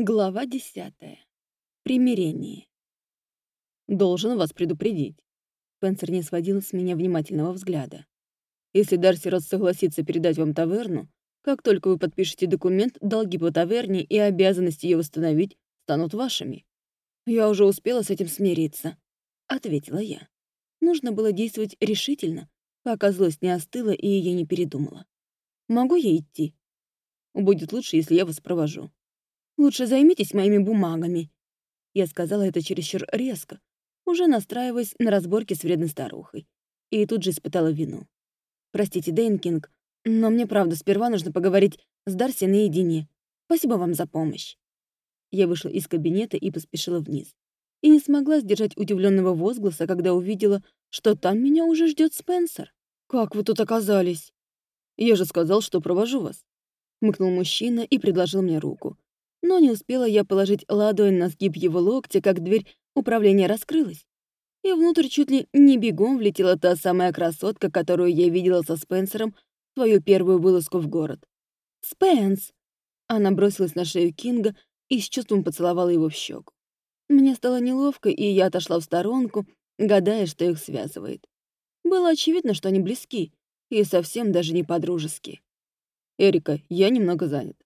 Глава десятая. Примирение. Должен вас предупредить. Спенсер не сводил с меня внимательного взгляда. Если Дарси раз согласится передать вам таверну, как только вы подпишете документ, долги по таверне и обязанности ее восстановить станут вашими. Я уже успела с этим смириться, ответила я. Нужно было действовать решительно, пока злость не остыла и я не передумала. Могу я идти? Будет лучше, если я вас провожу. Лучше займитесь моими бумагами». Я сказала это чересчур резко, уже настраиваясь на разборки с вредной старухой. И тут же испытала вину. «Простите, Дейнкинг, но мне правда сперва нужно поговорить с Дарси наедине. Спасибо вам за помощь». Я вышла из кабинета и поспешила вниз. И не смогла сдержать удивленного возгласа, когда увидела, что там меня уже ждет Спенсер. «Как вы тут оказались?» «Я же сказал, что провожу вас», — хмыкнул мужчина и предложил мне руку. Но не успела я положить ладонь на сгиб его локтя, как дверь управления раскрылась. И внутрь чуть ли не бегом влетела та самая красотка, которую я видела со Спенсером свою первую вылазку в город. «Спенс!» Она бросилась на шею Кинга и с чувством поцеловала его в щеку. Мне стало неловко, и я отошла в сторонку, гадая, что их связывает. Было очевидно, что они близки, и совсем даже не подружески. «Эрика, я немного занят.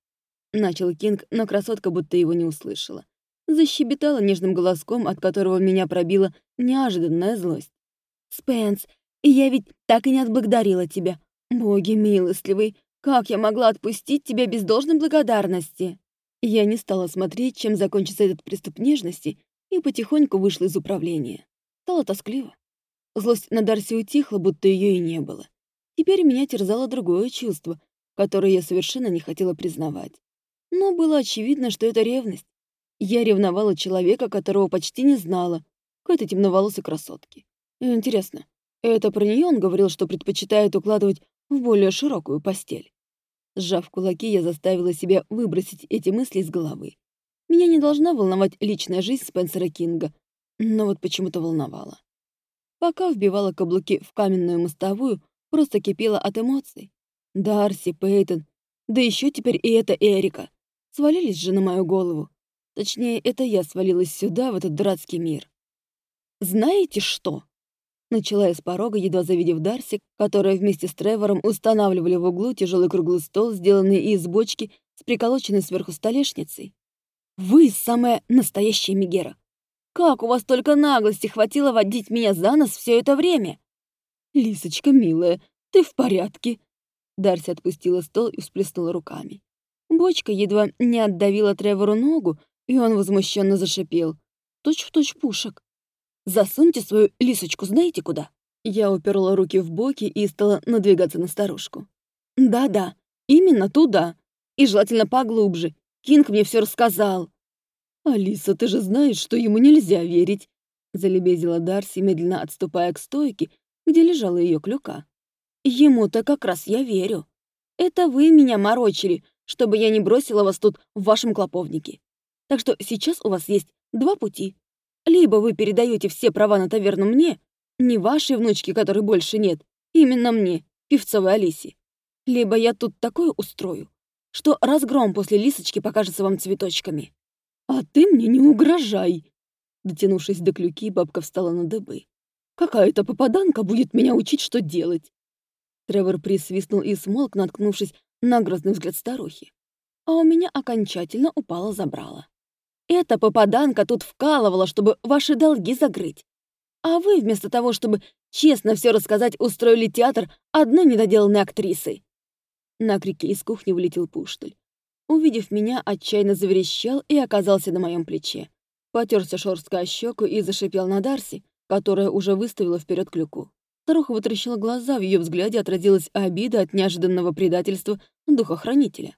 Начал Кинг, но красотка будто его не услышала. Защебетала нежным голоском, от которого меня пробила неожиданная злость. «Спенс, я ведь так и не отблагодарила тебя. Боги милостливый, как я могла отпустить тебя без должной благодарности?» Я не стала смотреть, чем закончится этот приступ нежности, и потихоньку вышла из управления. Стало тоскливо. Злость на Дарси утихла, будто ее и не было. Теперь меня терзало другое чувство, которое я совершенно не хотела признавать. Но было очевидно, что это ревность. Я ревновала человека, которого почти не знала, к этой темноволосой красотке. Интересно, это про нее он говорил, что предпочитает укладывать в более широкую постель? Сжав кулаки, я заставила себя выбросить эти мысли из головы. Меня не должна волновать личная жизнь Спенсера Кинга, но вот почему-то волновала. Пока вбивала каблуки в каменную мостовую, просто кипела от эмоций. Дарси, Пейтон, да еще теперь и эта Эрика. Свалились же на мою голову. Точнее, это я свалилась сюда, в этот дурацкий мир. «Знаете что?» Начала я с порога, едва завидев Дарси, которая вместе с Тревором устанавливали в углу тяжелый круглый стол, сделанный из бочки с приколоченной сверху столешницей. «Вы самая настоящая Мегера! Как у вас только наглости хватило водить меня за нос все это время?» «Лисочка, милая, ты в порядке?» Дарси отпустила стол и всплеснула руками. Бочка едва не отдавила Тревору ногу, и он возмущенно зашипел. Точь в точь пушек. «Засуньте свою лисочку знаете куда?» Я уперла руки в боки и стала надвигаться на старушку. «Да-да, именно туда. И желательно поглубже. Кинг мне все рассказал». «Алиса, ты же знаешь, что ему нельзя верить», — залебезила Дарси, медленно отступая к стойке, где лежала ее клюка. «Ему-то как раз я верю. Это вы меня морочили, чтобы я не бросила вас тут в вашем клоповнике. Так что сейчас у вас есть два пути. Либо вы передаете все права на таверну мне, не вашей внучке, которой больше нет, именно мне, певцовой Алисе. Либо я тут такое устрою, что разгром после лисочки покажется вам цветочками. А ты мне не угрожай. Дотянувшись до клюки, бабка встала на дыбы. Какая-то попаданка будет меня учить, что делать. Тревор присвистнул и смолк, наткнувшись на грозный взгляд старухи. А у меня окончательно упало забрало. Эта попаданка тут вкалывала, чтобы ваши долги закрыть. А вы, вместо того, чтобы честно все рассказать, устроили театр одной недоделанной актрисы. На крики из кухни вылетел Пуштель. Увидев меня, отчаянно заверещал и оказался на моем плече. Потерся шорсткой о щеку и зашипел на Дарси, которая уже выставила вперед клюку. Старуха вытрящила глаза, в ее взгляде отразилась обида от неожиданного предательства духохранителя.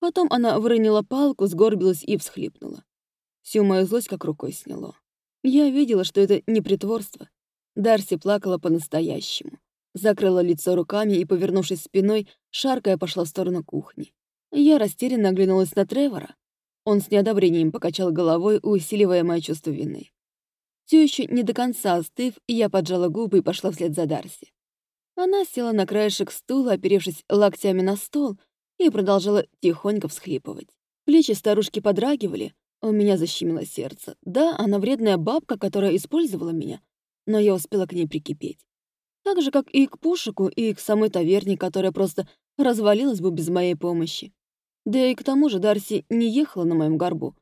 Потом она выронила палку, сгорбилась и всхлипнула. Всю мою злость как рукой сняло. Я видела, что это не притворство. Дарси плакала по-настоящему. Закрыла лицо руками и, повернувшись спиной, шаркая пошла в сторону кухни. Я растерянно оглянулась на Тревора. Он с неодобрением покачал головой, усиливая мое чувство вины. Все еще не до конца остыв, я поджала губы и пошла вслед за Дарси. Она села на краешек стула, оперевшись локтями на стол, и продолжала тихонько всхлипывать. Плечи старушки подрагивали, у меня защемило сердце. Да, она вредная бабка, которая использовала меня, но я успела к ней прикипеть. Так же, как и к Пушику, и к самой таверне, которая просто развалилась бы без моей помощи. Да и к тому же Дарси не ехала на моем горбу.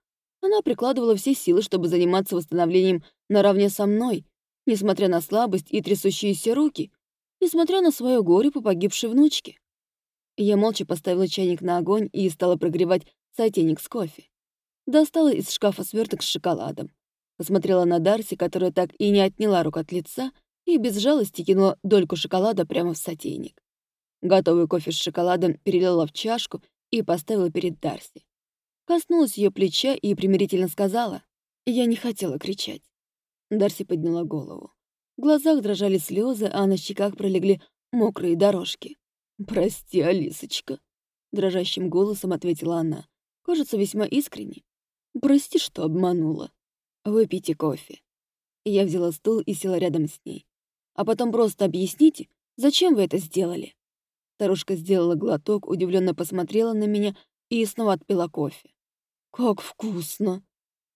Она прикладывала все силы, чтобы заниматься восстановлением наравне со мной, несмотря на слабость и трясущиеся руки, несмотря на свое горе по погибшей внучке. Я молча поставила чайник на огонь и стала прогревать сотейник с кофе. Достала из шкафа сверток с шоколадом. Посмотрела на Дарси, которая так и не отняла рук от лица, и без жалости кинула дольку шоколада прямо в сотейник. Готовый кофе с шоколадом перелила в чашку и поставила перед Дарси. Коснулась ее плеча и примирительно сказала. Я не хотела кричать. Дарси подняла голову. В глазах дрожали слезы, а на щеках пролегли мокрые дорожки. «Прости, Алисочка», — дрожащим голосом ответила она. Кажется, весьма искренне. «Прости, что обманула. Выпейте кофе». Я взяла стул и села рядом с ней. «А потом просто объясните, зачем вы это сделали?» Старушка сделала глоток, удивленно посмотрела на меня и снова отпила кофе. «Как вкусно!»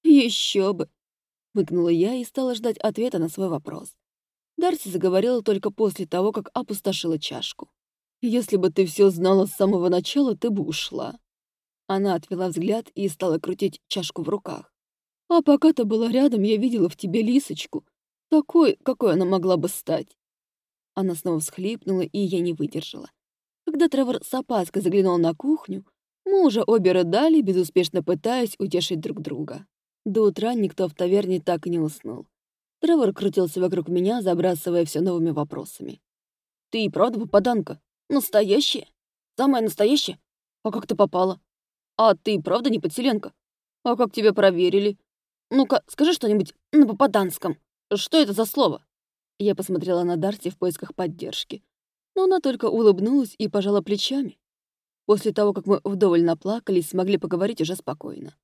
Еще бы!» — мыкнула я и стала ждать ответа на свой вопрос. Дарси заговорила только после того, как опустошила чашку. «Если бы ты все знала с самого начала, ты бы ушла». Она отвела взгляд и стала крутить чашку в руках. «А пока ты была рядом, я видела в тебе лисочку. Такой, какой она могла бы стать». Она снова всхлипнула, и я не выдержала. Когда Тревор с опаской заглянул на кухню, мы уже обе рыдали, безуспешно пытаясь утешить друг друга. До утра никто в таверне так и не уснул. Тревор крутился вокруг меня, забрасывая все новыми вопросами. «Ты и правда попаданка? Настоящая? Самая настоящая? А как ты попала? А ты правда не подселенка? А как тебя проверили? Ну-ка, скажи что-нибудь на попаданском. Что это за слово?» Я посмотрела на Дарси в поисках поддержки но она только улыбнулась и пожала плечами. После того, как мы вдоволь наплакались, смогли поговорить уже спокойно.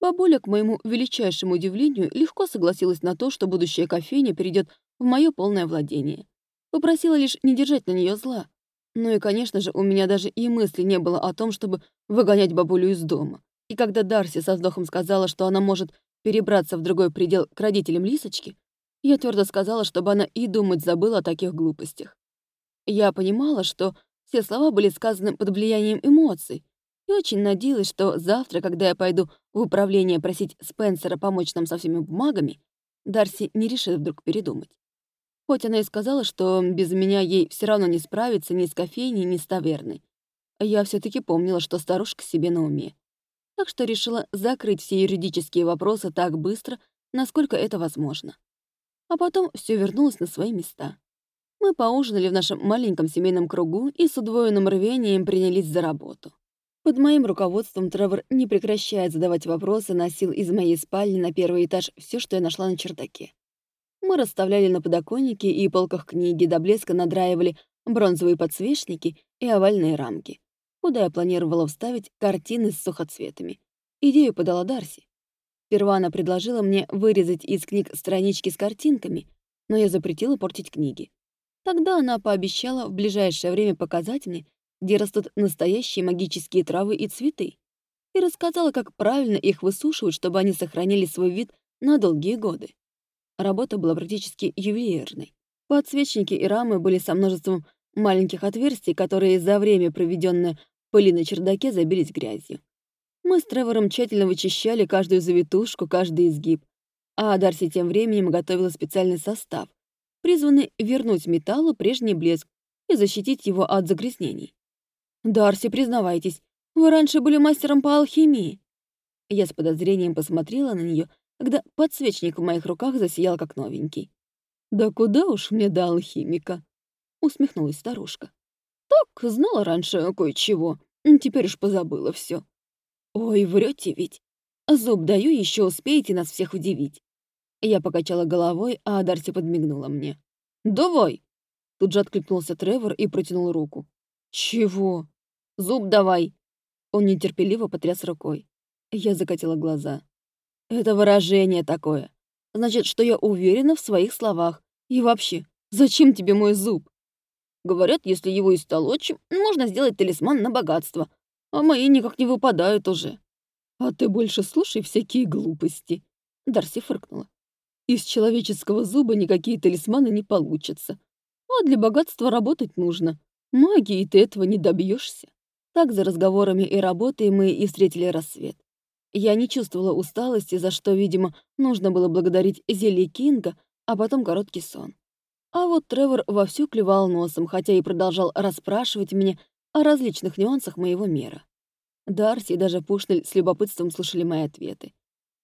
Бабуля, к моему величайшему удивлению, легко согласилась на то, что будущая кофейня перейдет в мое полное владение. Попросила лишь не держать на нее зла. Ну и, конечно же, у меня даже и мысли не было о том, чтобы выгонять бабулю из дома. И когда Дарси со вздохом сказала, что она может перебраться в другой предел к родителям Лисочки, я твердо сказала, чтобы она и думать забыла о таких глупостях. Я понимала, что все слова были сказаны под влиянием эмоций, и очень надеялась, что завтра, когда я пойду в управление просить Спенсера помочь нам со всеми бумагами, Дарси не решит вдруг передумать. Хоть она и сказала, что без меня ей все равно не справиться ни с кофейней, ни с таверной. Я все таки помнила, что старушка себе на уме. Так что решила закрыть все юридические вопросы так быстро, насколько это возможно. А потом все вернулось на свои места. Мы поужинали в нашем маленьком семейном кругу и с удвоенным рвением принялись за работу. Под моим руководством Тревор, не прекращая задавать вопросы, носил из моей спальни на первый этаж все, что я нашла на чердаке. Мы расставляли на подоконнике и полках книги, до блеска надраивали бронзовые подсвечники и овальные рамки, куда я планировала вставить картины с сухоцветами. Идею подала Дарси. Сперва она предложила мне вырезать из книг странички с картинками, но я запретила портить книги. Тогда она пообещала в ближайшее время показать мне, где растут настоящие магические травы и цветы, и рассказала, как правильно их высушивать, чтобы они сохранили свой вид на долгие годы. Работа была практически ювелирной. Подсвечники и рамы были со множеством маленьких отверстий, которые за время, проведенное в пыли на чердаке, забились грязью. Мы с Тревором тщательно вычищали каждую завитушку, каждый изгиб, а Дарси тем временем готовила специальный состав, призваны вернуть металлу прежний блеск и защитить его от загрязнений. «Дарси, признавайтесь, вы раньше были мастером по алхимии». Я с подозрением посмотрела на нее, когда подсвечник в моих руках засиял как новенький. «Да куда уж мне до алхимика?» — усмехнулась старушка. «Так, знала раньше кое-чего, теперь уж позабыла все. «Ой, врете ведь. Зуб даю, еще успеете нас всех удивить. Я покачала головой, а Дарси подмигнула мне. «Давай!» Тут же откликнулся Тревор и протянул руку. «Чего?» «Зуб давай!» Он нетерпеливо потряс рукой. Я закатила глаза. «Это выражение такое. Значит, что я уверена в своих словах. И вообще, зачем тебе мой зуб?» Говорят, если его истолочь, можно сделать талисман на богатство. А мои никак не выпадают уже. «А ты больше слушай всякие глупости», — Дарси фыркнула. «Из человеческого зуба никакие талисманы не получатся. А для богатства работать нужно. Магией ты этого не добьешься. Так за разговорами и работой мы и встретили рассвет. Я не чувствовала усталости, за что, видимо, нужно было благодарить зелье Кинга, а потом короткий сон. А вот Тревор вовсю клевал носом, хотя и продолжал расспрашивать меня о различных нюансах моего мира. Дарси и даже Пушнель с любопытством слушали мои ответы.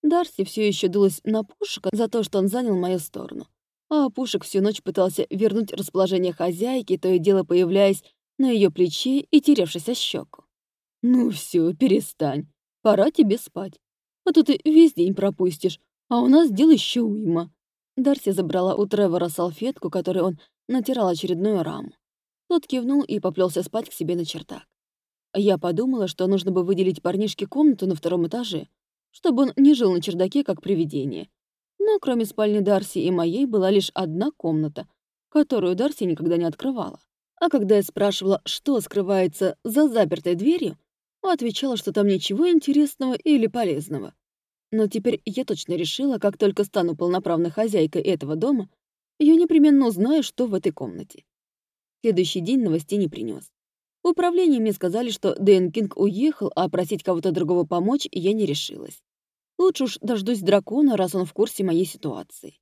Дарси все еще дулась на Пушика за то, что он занял мою сторону. А Пушек всю ночь пытался вернуть расположение хозяйки, то и дело появляясь на ее плече и теревшись о щеку. «Ну все, перестань. Пора тебе спать. А то ты весь день пропустишь, а у нас дел еще уйма». Дарси забрала у Тревора салфетку, которой он натирал очередную раму. Тот кивнул и поплелся спать к себе на чердак. Я подумала, что нужно бы выделить парнишке комнату на втором этаже, чтобы он не жил на чердаке, как привидение. Но кроме спальни Дарси и моей была лишь одна комната, которую Дарси никогда не открывала. А когда я спрашивала, что скрывается за запертой дверью, отвечала, что там ничего интересного или полезного. Но теперь я точно решила, как только стану полноправной хозяйкой этого дома, я непременно узнаю, что в этой комнате. Следующий день новостей не принес. В управлении мне сказали, что Дэн Кинг уехал, а просить кого-то другого помочь я не решилась. Лучше уж дождусь дракона, раз он в курсе моей ситуации.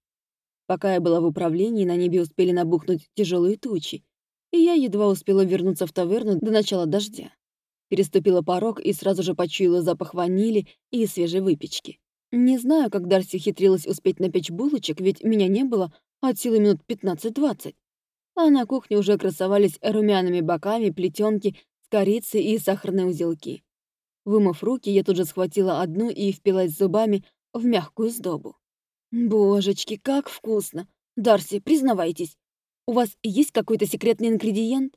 Пока я была в управлении, на небе успели набухнуть тяжелые тучи, и я едва успела вернуться в таверну до начала дождя. Переступила порог и сразу же почуяла запах ванили и свежей выпечки. Не знаю, как Дарси хитрилась успеть напечь булочек, ведь меня не было от силы минут 15-20 а на кухне уже красовались румяными боками плетенки с корицей и сахарные узелки. Вымыв руки, я тут же схватила одну и впилась зубами в мягкую сдобу. «Божечки, как вкусно! Дарси, признавайтесь, у вас есть какой-то секретный ингредиент?»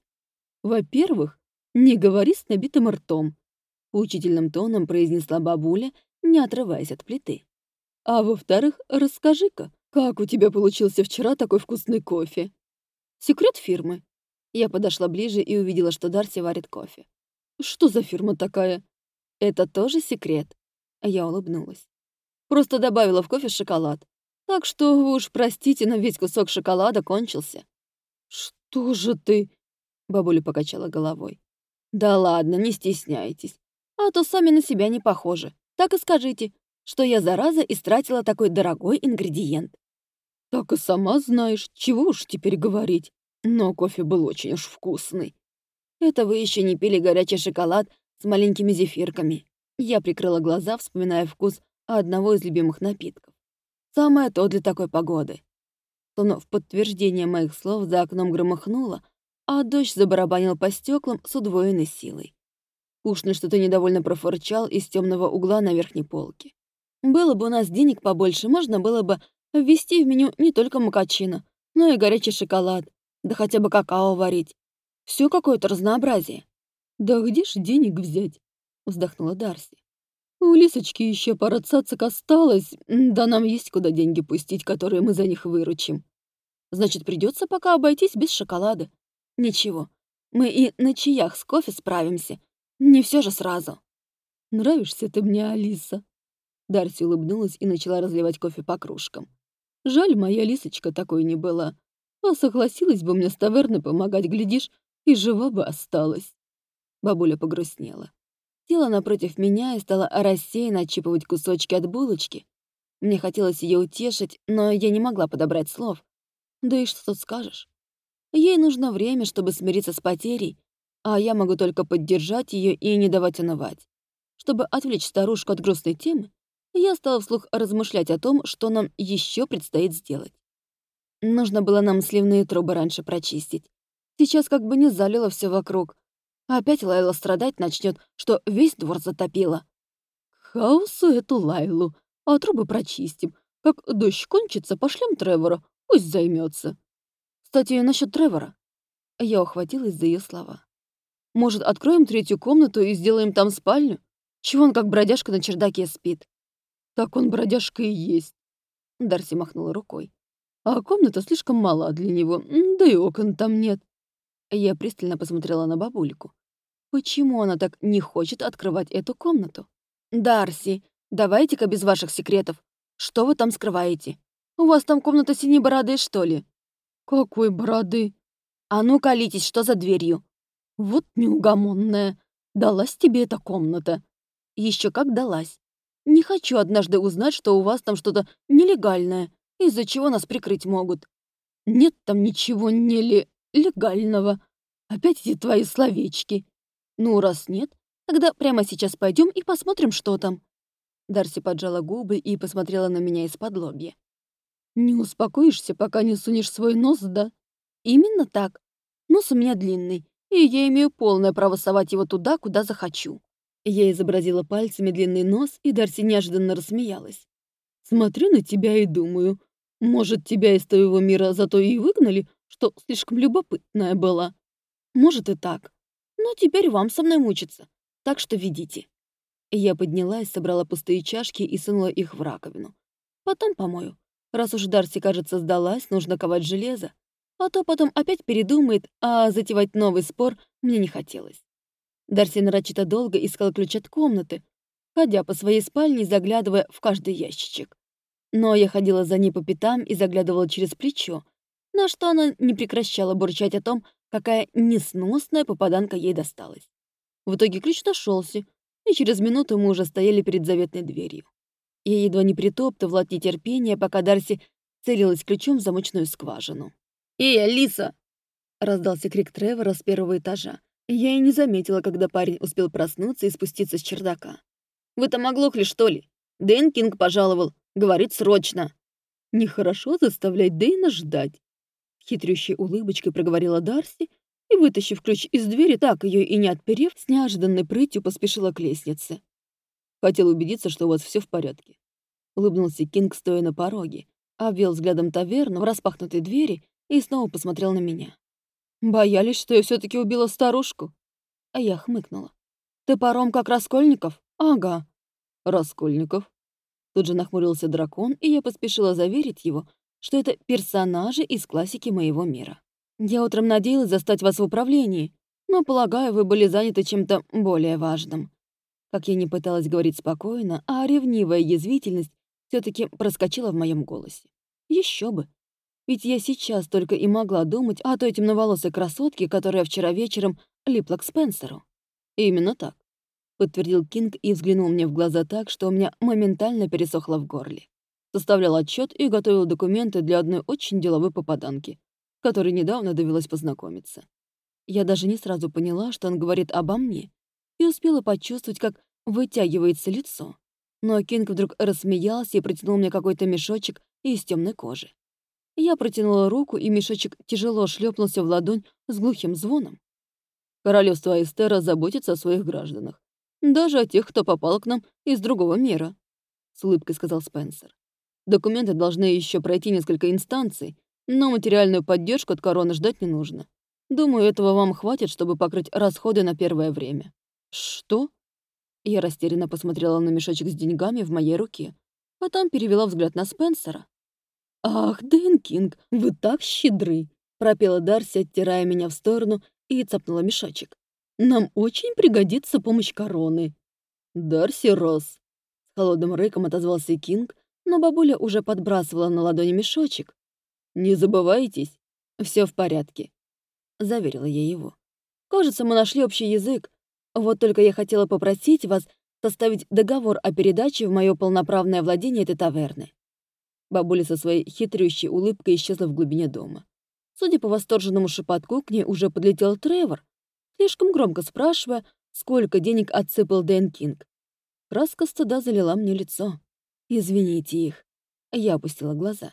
«Во-первых, не говори с набитым ртом», — учительным тоном произнесла бабуля, не отрываясь от плиты. «А во-вторых, расскажи-ка, как у тебя получился вчера такой вкусный кофе?» Секрет фирмы. Я подошла ближе и увидела, что Дарси варит кофе. Что за фирма такая? Это тоже секрет. Я улыбнулась. Просто добавила в кофе шоколад. Так что вы уж простите, но весь кусок шоколада кончился. Что же ты? Бабуля покачала головой. Да ладно, не стесняйтесь. А то сами на себя не похожи. Так и скажите, что я, зараза, истратила такой дорогой ингредиент. Так и сама знаешь, чего уж теперь говорить. Но кофе был очень уж вкусный. Это вы еще не пили горячий шоколад с маленькими зефирками. Я прикрыла глаза, вспоминая вкус одного из любимых напитков. Самое то для такой погоды. Словно в подтверждение моих слов за окном громыхнуло, а дождь забарабанил по стеклам с удвоенной силой. Пушный что-то недовольно профорчал из темного угла на верхней полке. Было бы у нас денег побольше, можно было бы Ввести в меню не только макачино, но и горячий шоколад, да хотя бы какао варить. Все какое-то разнообразие. «Да где ж денег взять?» — вздохнула Дарси. «У Лисочки еще пара цацик осталось, да нам есть куда деньги пустить, которые мы за них выручим. Значит, придется пока обойтись без шоколада. Ничего, мы и на чаях с кофе справимся. Не все же сразу». «Нравишься ты мне, Алиса?» Дарси улыбнулась и начала разливать кофе по кружкам. Жаль, моя лисочка такой не была. А согласилась бы мне с таверны помогать, глядишь, и жива бы осталась. Бабуля погрустнела. Села напротив меня и стала рассеянно отщипывать кусочки от булочки. Мне хотелось ее утешить, но я не могла подобрать слов. Да и что тут скажешь? Ей нужно время, чтобы смириться с потерей, а я могу только поддержать ее и не давать унывать. Чтобы отвлечь старушку от грустной темы, я стала вслух размышлять о том, что нам еще предстоит сделать. Нужно было нам сливные трубы раньше прочистить. Сейчас как бы не залило все вокруг. Опять Лайла страдать начнет, что весь двор затопило. Хаосу эту Лайлу, а трубы прочистим. Как дождь кончится, пошлем Тревора, пусть займется. Кстати, насчет Тревора. Я ухватилась за ее слова. Может, откроем третью комнату и сделаем там спальню? Чего он как бродяжка на чердаке спит? Так он бродяжка и есть. Дарси махнула рукой. А комната слишком мала для него, да и окон там нет. Я пристально посмотрела на бабульку. Почему она так не хочет открывать эту комнату? «Дарси, давайте-ка без ваших секретов. Что вы там скрываете? У вас там комната синей бороды, что ли?» «Какой бороды?» «А ну, колитесь, что за дверью?» «Вот неугомонная. Далась тебе эта комната». Еще как далась. Не хочу однажды узнать, что у вас там что-то нелегальное, из-за чего нас прикрыть могут. Нет там ничего нелегального. Опять эти твои словечки. Ну, раз нет, тогда прямо сейчас пойдем и посмотрим, что там. Дарси поджала губы и посмотрела на меня из-под лобья. «Не успокоишься, пока не сунешь свой нос, да?» «Именно так. Нос у меня длинный, и я имею полное право совать его туда, куда захочу». Я изобразила пальцами длинный нос, и Дарси неожиданно рассмеялась. «Смотрю на тебя и думаю, может, тебя из твоего мира зато и выгнали, что слишком любопытная была?» «Может и так. Но теперь вам со мной мучиться, так что ведите». Я поднялась, собрала пустые чашки и сунула их в раковину. Потом помою. Раз уж Дарси, кажется, сдалась, нужно ковать железо. А то потом опять передумает, а затевать новый спор мне не хотелось. Дарси нарочито долго искала ключ от комнаты, ходя по своей спальне заглядывая в каждый ящичек. Но я ходила за ней по пятам и заглядывала через плечо, на что она не прекращала бурчать о том, какая несносная попаданка ей досталась. В итоге ключ нашелся, и через минуту мы уже стояли перед заветной дверью. Я едва не притоптывала от нетерпения, пока Дарси целилась ключом в замочную скважину. «Эй, Алиса!» — раздался крик Тревора с первого этажа, я и не заметила, когда парень успел проснуться и спуститься с чердака. «Вы там оглохли, что ли? Дэн Кинг пожаловал. Говорит, срочно». «Нехорошо заставлять Дэйна ждать», — хитрющей улыбочкой проговорила Дарси и, вытащив ключ из двери, так ее и не отперев, с неожиданной прытью поспешила к лестнице. «Хотел убедиться, что у вас все в порядке», — улыбнулся Кинг, стоя на пороге, обвел взглядом таверну в распахнутой двери и снова посмотрел на меня. Боялись, что я все таки убила старушку? А я хмыкнула. Топором, как Раскольников? Ага. Раскольников? Тут же нахмурился дракон, и я поспешила заверить его, что это персонажи из классики моего мира. Я утром надеялась застать вас в управлении, но, полагаю, вы были заняты чем-то более важным. Как я не пыталась говорить спокойно, а ревнивая язвительность все таки проскочила в моем голосе. Еще бы. Ведь я сейчас только и могла думать о той темноволосой красотке, которая вчера вечером липла к Спенсеру. «Именно так», — подтвердил Кинг и взглянул мне в глаза так, что у меня моментально пересохло в горле. Составлял отчет и готовил документы для одной очень деловой попаданки, которой недавно довелось познакомиться. Я даже не сразу поняла, что он говорит обо мне, и успела почувствовать, как вытягивается лицо. Но Кинг вдруг рассмеялся и протянул мне какой-то мешочек из темной кожи. Я протянула руку, и мешочек тяжело шлепнулся в ладонь с глухим звоном. Королевство Эстера заботится о своих гражданах. Даже о тех, кто попал к нам из другого мира», — с улыбкой сказал Спенсер. «Документы должны еще пройти несколько инстанций, но материальную поддержку от короны ждать не нужно. Думаю, этого вам хватит, чтобы покрыть расходы на первое время». «Что?» Я растерянно посмотрела на мешочек с деньгами в моей руке, потом перевела взгляд на Спенсера. «Ах, Дэн Кинг, вы так щедры!» — пропела Дарси, оттирая меня в сторону и цапнула мешочек. «Нам очень пригодится помощь короны». «Дарси Росс!» — холодным рыком отозвался Кинг, но бабуля уже подбрасывала на ладони мешочек. «Не забывайтесь, все в порядке», — заверила я его. «Кажется, мы нашли общий язык. Вот только я хотела попросить вас составить договор о передаче в мое полноправное владение этой таверны. Бабуля со своей хитрющей улыбкой исчезла в глубине дома. Судя по восторженному шепотку, к ней уже подлетел Тревор, слишком громко спрашивая, сколько денег отсыпал Дэн Кинг. Краска стыда залила мне лицо. «Извините их». Я опустила глаза.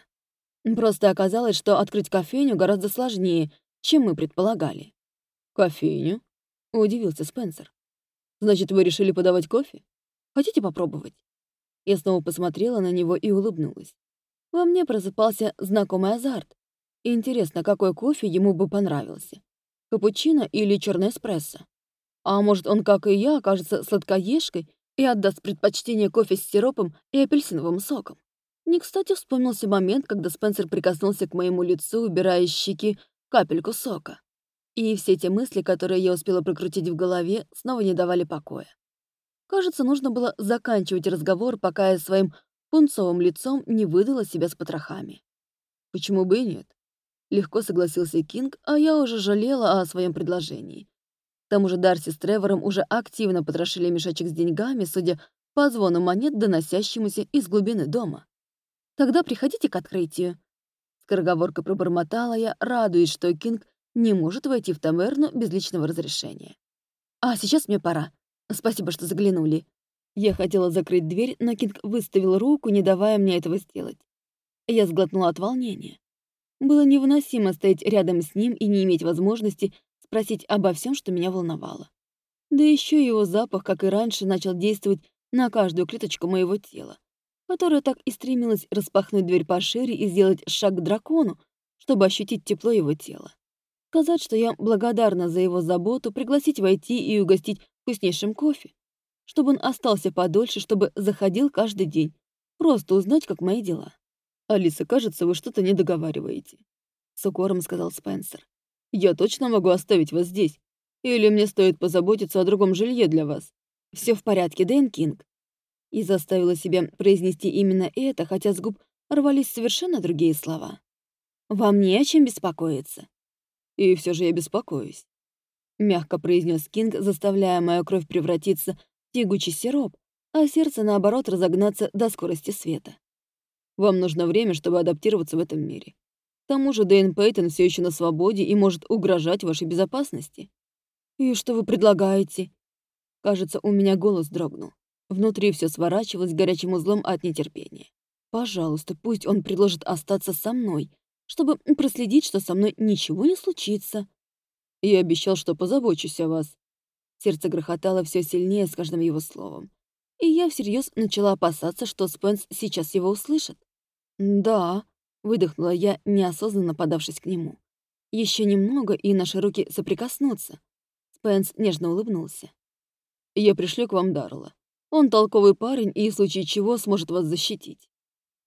Просто оказалось, что открыть кофейню гораздо сложнее, чем мы предполагали. «Кофейню?» — удивился Спенсер. «Значит, вы решили подавать кофе? Хотите попробовать?» Я снова посмотрела на него и улыбнулась. Во мне просыпался знакомый азарт. Интересно, какой кофе ему бы понравился? Капучино или черный эспрессо? А может, он, как и я, окажется сладкоежкой и отдаст предпочтение кофе с сиропом и апельсиновым соком? Не кстати вспомнился момент, когда Спенсер прикоснулся к моему лицу, убирая из щеки капельку сока. И все те мысли, которые я успела прокрутить в голове, снова не давали покоя. Кажется, нужно было заканчивать разговор, пока я своим пунцовым лицом не выдала себя с потрохами. Почему бы и нет? Легко согласился Кинг, а я уже жалела о своем предложении. К тому же Дарси с Тревором уже активно потрошили мешочек с деньгами, судя по звону монет, доносящемуся из глубины дома. «Тогда приходите к открытию». Скороговорка пробормотала я, радуясь, что Кинг не может войти в таверну без личного разрешения. «А сейчас мне пора. Спасибо, что заглянули». Я хотела закрыть дверь, но Кинг выставил руку, не давая мне этого сделать. Я сглотнула от волнения. Было невыносимо стоять рядом с ним и не иметь возможности спросить обо всем, что меня волновало. Да еще его запах, как и раньше, начал действовать на каждую клеточку моего тела, которая так и стремилась распахнуть дверь пошире и сделать шаг к дракону, чтобы ощутить тепло его тела. Сказать, что я благодарна за его заботу, пригласить войти и угостить вкуснейшим кофе, чтобы он остался подольше, чтобы заходил каждый день, просто узнать, как мои дела. «Алиса, кажется, вы что-то не договариваете», — с укором сказал Спенсер. «Я точно могу оставить вас здесь? Или мне стоит позаботиться о другом жилье для вас?» Все в порядке, Дэн Кинг». И заставила себя произнести именно это, хотя с губ рвались совершенно другие слова. «Вам не о чем беспокоиться». «И все же я беспокоюсь», — мягко произнес Кинг, заставляя мою кровь превратиться тягучий сироп, а сердце, наоборот, разогнаться до скорости света. Вам нужно время, чтобы адаптироваться в этом мире. К тому же Дэйн Пейтон все еще на свободе и может угрожать вашей безопасности. И что вы предлагаете? Кажется, у меня голос дрогнул. Внутри все сворачивалось горячим узлом от нетерпения. Пожалуйста, пусть он предложит остаться со мной, чтобы проследить, что со мной ничего не случится. Я обещал, что позабочусь о вас. Сердце грохотало все сильнее с каждым его словом и я всерьез начала опасаться, что Спенс сейчас его услышит. «Да», — выдохнула я, неосознанно подавшись к нему. Еще немного, и наши руки соприкоснутся». Спенс нежно улыбнулся. «Я пришлю к вам Дарла. Он толковый парень и в случае чего сможет вас защитить».